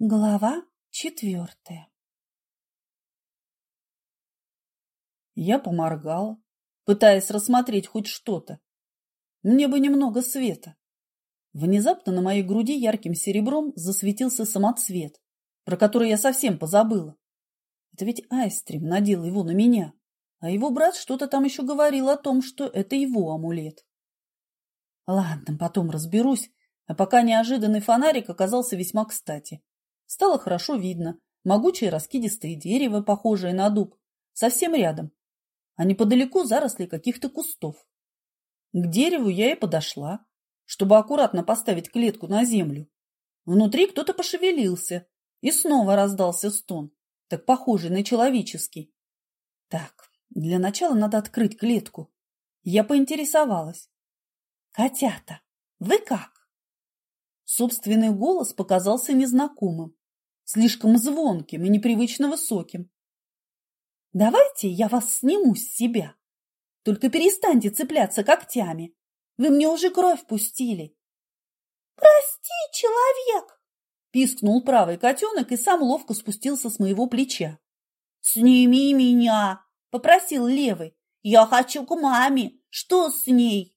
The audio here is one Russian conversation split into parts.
Глава четвертая Я поморгала, пытаясь рассмотреть хоть что-то. Мне бы немного света. Внезапно на моей груди ярким серебром засветился самоцвет, про который я совсем позабыла. Это ведь Айстрим надел его на меня, а его брат что-то там еще говорил о том, что это его амулет. Ладно, потом разберусь, а пока неожиданный фонарик оказался весьма кстати. Стало хорошо видно. Могучее раскидистое дерево, похожее на дуб, совсем рядом, а неподалеку заросли каких-то кустов. К дереву я и подошла, чтобы аккуратно поставить клетку на землю. Внутри кто-то пошевелился, и снова раздался стон, так похожий на человеческий. Так, для начала надо открыть клетку. Я поинтересовалась. «Котята, вы как?» Собственный голос показался незнакомым, слишком звонким и непривычно высоким. «Давайте я вас сниму с себя. Только перестаньте цепляться когтями. Вы мне уже кровь пустили». «Прости, человек!» – пискнул правый котенок и сам ловко спустился с моего плеча. «Сними меня!» – попросил левый. «Я хочу к маме. Что с ней?»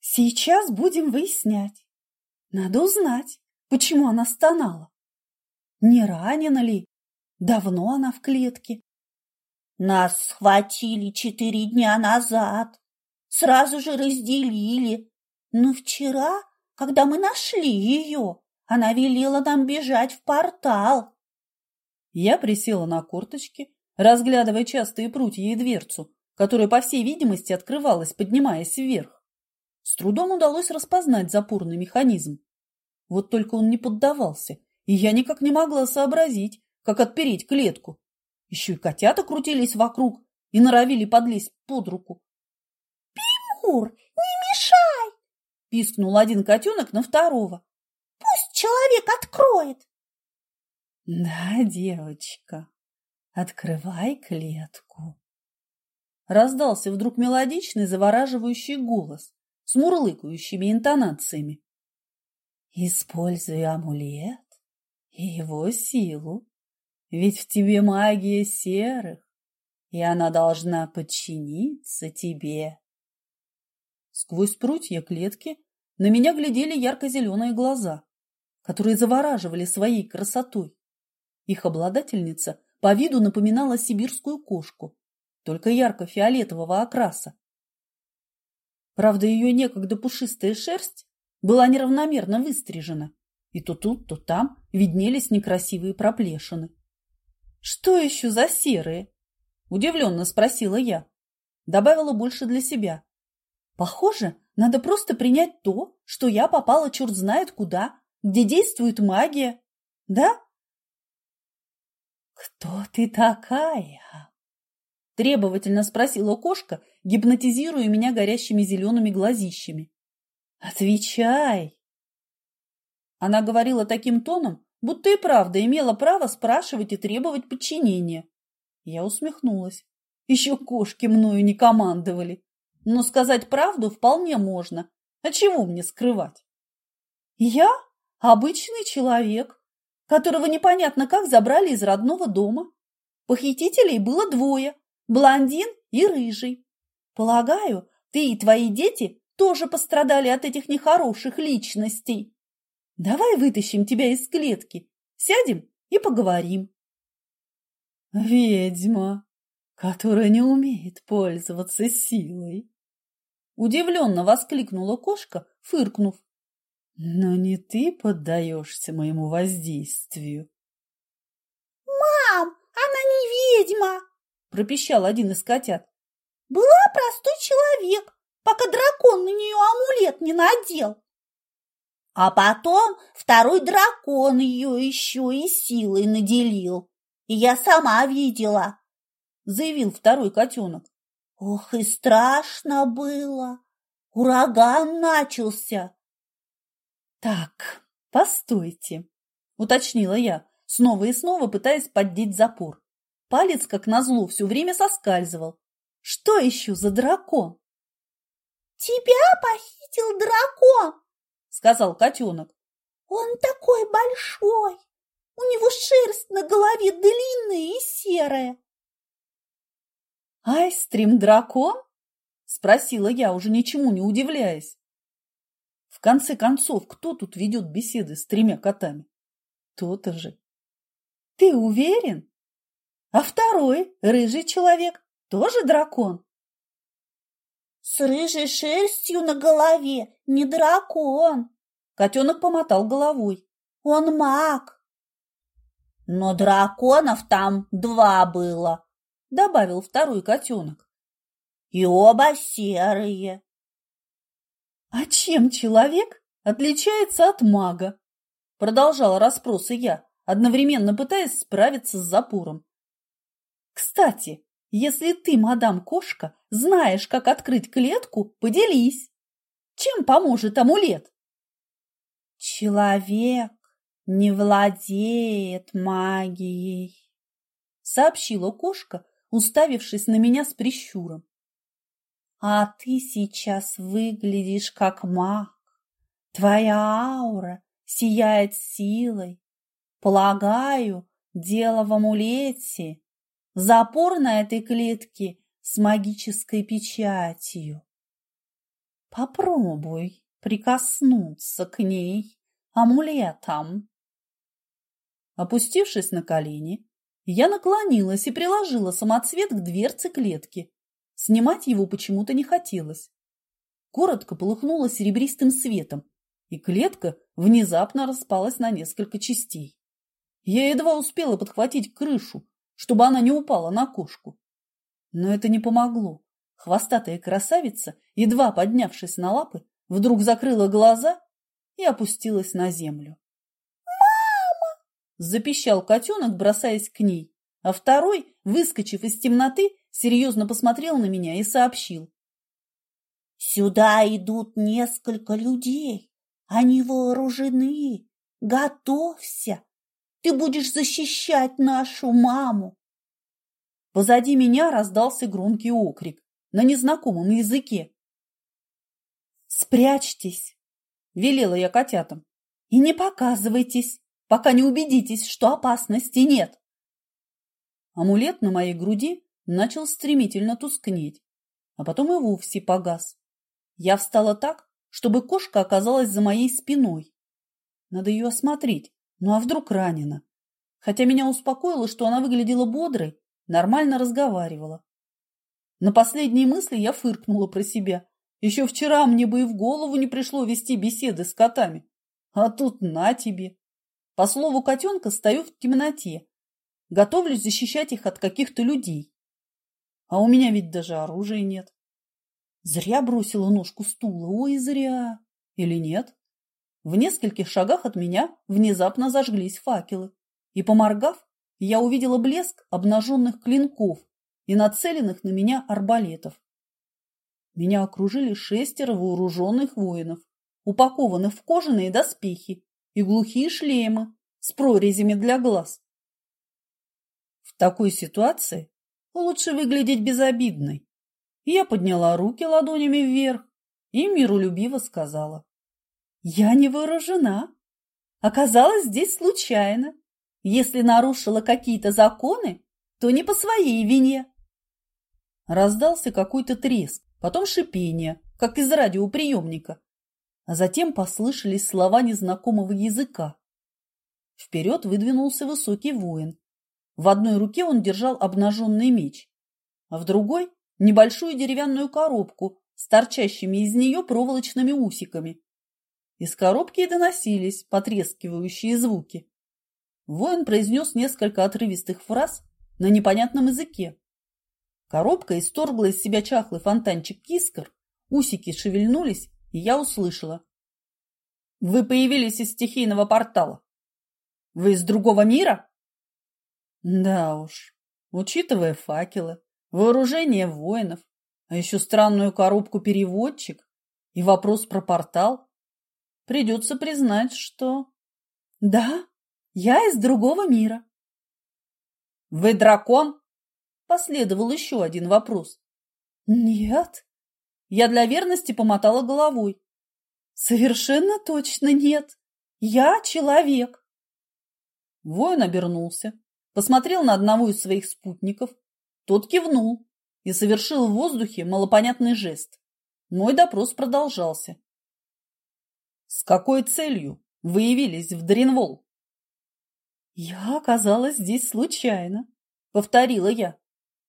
«Сейчас будем выяснять. Надо узнать, почему она стонала. Не ранена ли? Давно она в клетке? Нас схватили четыре дня назад. Сразу же разделили. Но вчера, когда мы нашли ее, она велела нам бежать в портал. Я присела на корточки, разглядывая частые прутья и дверцу, которая, по всей видимости, открывалась, поднимаясь вверх. С трудом удалось распознать запорный механизм. Вот только он не поддавался, и я никак не могла сообразить, как отпереть клетку. Еще и котята крутились вокруг и норовили подлезть под руку. «Пимур, не мешай!» – пискнул один котенок на второго. «Пусть человек откроет!» «Да, девочка, открывай клетку!» Раздался вдруг мелодичный завораживающий голос с мурлыкающими интонациями. Используй амулет и его силу, ведь в тебе магия серых, и она должна подчиниться тебе. Сквозь прутья клетки на меня глядели ярко-зеленые глаза, которые завораживали своей красотой. Их обладательница по виду напоминала сибирскую кошку, только ярко-фиолетового окраса. Правда, ее некогда пушистая шерсть была неравномерно выстрижена, и то тут, то там виднелись некрасивые проплешины. «Что еще за серые?» – удивленно спросила я. Добавила больше для себя. «Похоже, надо просто принять то, что я попала черт знает куда, где действует магия. Да?» «Кто ты такая?» Требовательно спросила кошка, гипнотизируя меня горящими зелеными глазищами. «Отвечай!» Она говорила таким тоном, будто и правда имела право спрашивать и требовать подчинения. Я усмехнулась. Еще кошки мною не командовали. Но сказать правду вполне можно. А чего мне скрывать? Я обычный человек, которого непонятно как забрали из родного дома. Похитителей было двое блондин и рыжий. Полагаю, ты и твои дети тоже пострадали от этих нехороших личностей. Давай вытащим тебя из клетки, сядем и поговорим. Ведьма, которая не умеет пользоваться силой. Удивленно воскликнула кошка, фыркнув. Но не ты поддаешься моему воздействию. Мам, она не ведьма, пропищал один из котят. Была простой человек, пока дракон на нее амулет не надел. А потом второй дракон ее еще и силой наделил. И я сама видела, заявил второй котенок. Ох, и страшно было. Ураган начался. Так, постойте, уточнила я, снова и снова пытаясь поддеть запор. Палец, как назло, все время соскальзывал. Что еще за дракон? Тебя похитил дракон, сказал котенок. Он такой большой, шерсть на голове длинная и серая. «Айстрим-дракон?» – спросила я, уже ничему не удивляясь. В конце концов, кто тут ведет беседы с тремя котами? То-то же. Ты уверен? А второй, рыжий человек, тоже дракон? С рыжей шерстью на голове не дракон. Котенок помотал головой. Он маг. Но драконов там два было, добавил второй котенок. И оба серые. А чем человек отличается от мага? Продолжала расспросы я, одновременно пытаясь справиться с запором. Кстати, если ты, мадам кошка, знаешь, как открыть клетку, поделись. Чем поможет амулет? Человек не владеет магией, сообщила кошка, уставившись на меня с прищуром. А ты сейчас выглядишь как маг. Твоя аура сияет силой. Полагаю, дело в амулете. Запор на этой клетке с магической печатью. Попробуй прикоснуться к ней амулетом. Опустившись на колени, я наклонилась и приложила самоцвет к дверце клетки. Снимать его почему-то не хотелось. Коротко полыхнуло серебристым светом, и клетка внезапно распалась на несколько частей. Я едва успела подхватить крышу, чтобы она не упала на кошку. Но это не помогло. Хвостатая красавица, едва поднявшись на лапы, вдруг закрыла глаза и опустилась на землю. «Мама!» – запищал котенок, бросаясь к ней, а второй, выскочив из темноты, серьезно посмотрел на меня и сообщил. «Сюда идут несколько людей. Они вооружены. Готовься. Ты будешь защищать нашу маму. Позади меня раздался громкий окрик на незнакомом языке. «Спрячьтесь!» – велела я котятам. «И не показывайтесь, пока не убедитесь, что опасности нет!» Амулет на моей груди начал стремительно тускнеть, а потом и вовсе погас. Я встала так, чтобы кошка оказалась за моей спиной. Надо ее осмотреть, ну а вдруг ранена? Хотя меня успокоило, что она выглядела бодрой, нормально разговаривала. На последние мысли я фыркнула про себя. Еще вчера мне бы и в голову не пришло вести беседы с котами. А тут на тебе. По слову котенка стою в темноте. Готовлюсь защищать их от каких-то людей. А у меня ведь даже оружия нет. Зря бросила ножку стула. Ой, зря. Или нет? В нескольких шагах от меня внезапно зажглись факелы. И, поморгав, я увидела блеск обнаженных клинков и нацеленных на меня арбалетов. Меня окружили шестеро вооруженных воинов, упакованных в кожаные доспехи и глухие шлемы с прорезями для глаз. В такой ситуации Лучше выглядеть безобидной. Я подняла руки ладонями вверх и миролюбиво сказала. Я не вооружена. Оказалась здесь случайно. Если нарушила какие-то законы, то не по своей вине. Раздался какой-то треск, потом шипение, как из радиоприемника. А затем послышались слова незнакомого языка. Вперед выдвинулся высокий воин в одной руке он держал обнаженный меч, а в другой – небольшую деревянную коробку с торчащими из нее проволочными усиками. Из коробки доносились потрескивающие звуки. Воин произнес несколько отрывистых фраз на непонятном языке. Коробка исторгла из себя чахлый фонтанчик искр, усики шевельнулись, и я услышала. «Вы появились из стихийного портала. Вы из другого мира?» Да уж, учитывая факелы, вооружение воинов, а еще странную коробку переводчик и вопрос про портал, придется признать, что... Да, я из другого мира. Вы дракон? Последовал еще один вопрос. Нет. Я для верности помотала головой. Совершенно точно нет. Я человек. Воин обернулся, посмотрел на одного из своих спутников, тот кивнул и совершил в воздухе малопонятный жест. Мой допрос продолжался. «С какой целью вы явились в Дринвол?» «Я оказалась здесь случайно», — повторила я.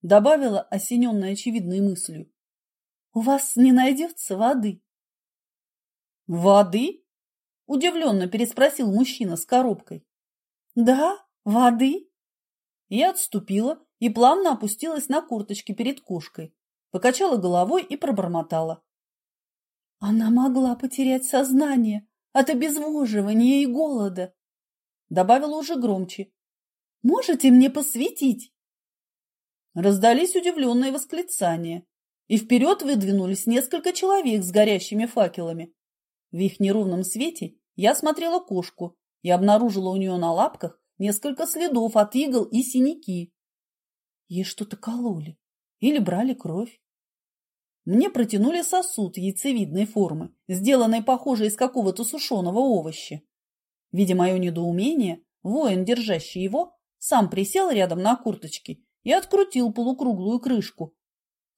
Добавила, осененная очевидной мыслью. «У вас не найдется воды?» «Воды?» – удивленно переспросил мужчина с коробкой. «Да, воды». Я отступила и плавно опустилась на курточки перед кошкой, покачала головой и пробормотала. Она могла потерять сознание от обезвоживания и голода. Добавила уже громче. «Можете мне посветить?» Раздались удивленные восклицания, и вперед выдвинулись несколько человек с горящими факелами. В их неровном свете я смотрела кошку и обнаружила у нее на лапках несколько следов от игл и синяки. Ей что-то кололи или брали кровь. Мне протянули сосуд яйцевидной формы, сделанный похоже из какого-то сушеного овоща. Видя мое недоумение, воин, держащий его, сам присел рядом на курточке и открутил полукруглую крышку.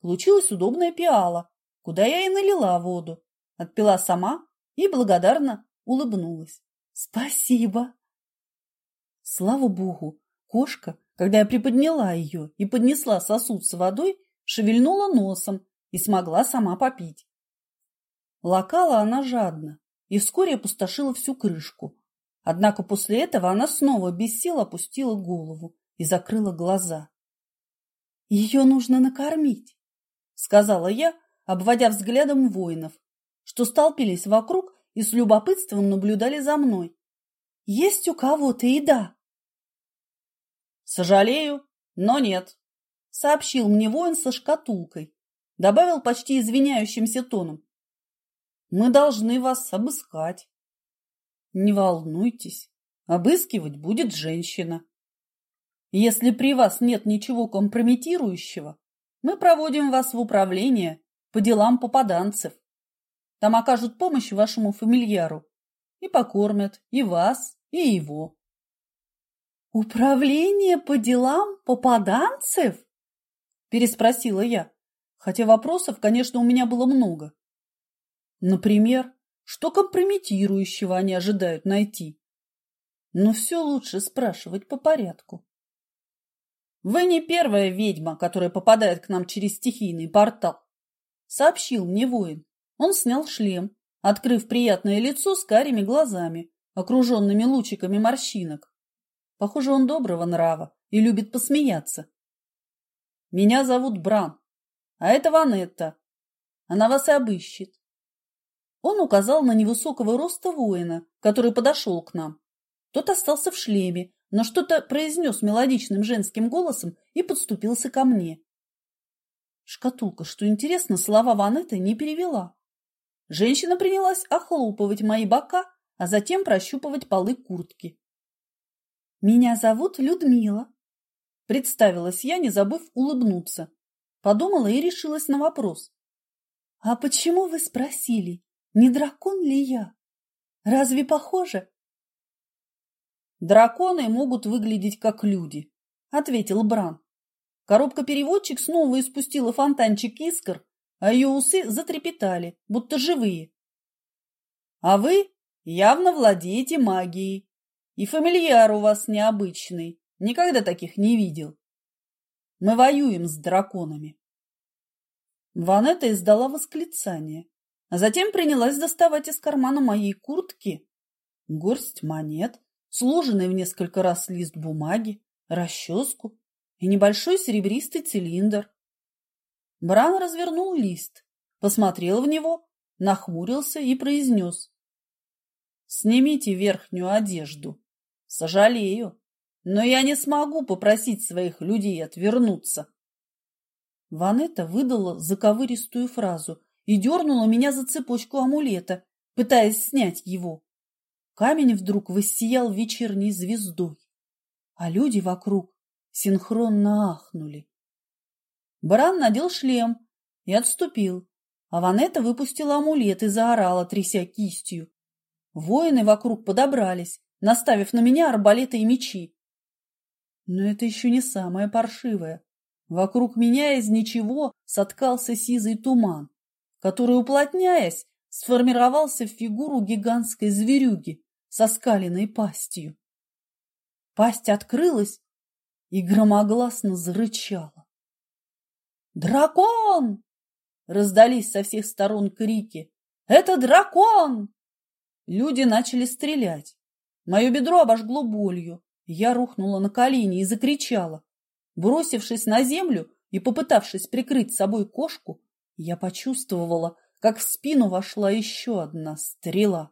Получилась удобная пиала, куда я и налила воду. Отпила сама и благодарно улыбнулась. «Спасибо!» Слава богу, кошка, когда я приподняла ее и поднесла сосуд с водой, шевельнула носом и смогла сама попить. Лакала она жадно и вскоре опустошила всю крышку. Однако после этого она снова без сил опустила голову и закрыла глаза. «Ее нужно накормить», — сказала я, обводя взглядом воинов, что столпились вокруг и с любопытством наблюдали за мной. «Есть у кого-то еда?» «Сожалею, но нет», — сообщил мне воин со шкатулкой. Добавил почти извиняющимся тоном. «Мы должны вас обыскать». «Не волнуйтесь, обыскивать будет женщина. Если при вас нет ничего компрометирующего, мы проводим вас в управление по делам попаданцев. Там окажут помощь вашему фамильяру и покормят и вас, и его. «Управление по делам попаданцев?» – переспросила я, хотя вопросов, конечно, у меня было много. Например, что компрометирующего они ожидают найти? Но все лучше спрашивать по порядку. «Вы не первая ведьма, которая попадает к нам через стихийный портал», — сообщил мне воин. Он снял шлем, открыв приятное лицо с карими глазами, окруженными лучиками морщинок. Похоже, он доброго нрава и любит посмеяться. Меня зовут Бран, а это Ванетта. Она вас и обыщет. Он указал на невысокого роста воина, который подошел к нам. Тот остался в шлеме, но что-то произнес мелодичным женским голосом и подступился ко мне. Шкатулка, что интересно, слова Ванетты не перевела. Женщина принялась охлопывать мои бока, а затем прощупывать полы куртки. «Меня зовут Людмила», — представилась я, не забыв улыбнуться. Подумала и решилась на вопрос. «А почему вы спросили, не дракон ли я? Разве похоже?» «Драконы могут выглядеть как люди», — ответил Бран. Коробка-переводчик снова испустила фонтанчик искр, а ее усы затрепетали, будто живые. А вы явно владеете магией, и фамильяр у вас необычный, никогда таких не видел. Мы воюем с драконами. Ванетта издала восклицание, а затем принялась доставать из кармана моей куртки горсть монет, сложенный в несколько раз лист бумаги, расческу и небольшой серебристый цилиндр. Бран развернул лист, посмотрел в него, нахмурился и произнес. «Снимите верхнюю одежду. Сожалею, но я не смогу попросить своих людей отвернуться». Ванетта выдала заковыристую фразу и дернула меня за цепочку амулета, пытаясь снять его. Камень вдруг воссиял вечерней звездой, а люди вокруг синхронно ахнули. Баран надел шлем и отступил, а Ванетта выпустила амулет и заорала, тряся кистью. Воины вокруг подобрались, наставив на меня арбалеты и мечи. Но это еще не самое паршивое. Вокруг меня из ничего соткался сизый туман, который, уплотняясь, сформировался в фигуру гигантской зверюги со скаленной пастью. Пасть открылась и громогласно зарычала. «Дракон!» — раздались со всех сторон крики. «Это дракон!» Люди начали стрелять. Мое бедро обожгло болью. Я рухнула на колени и закричала. Бросившись на землю и попытавшись прикрыть собой кошку, я почувствовала, как в спину вошла еще одна стрела.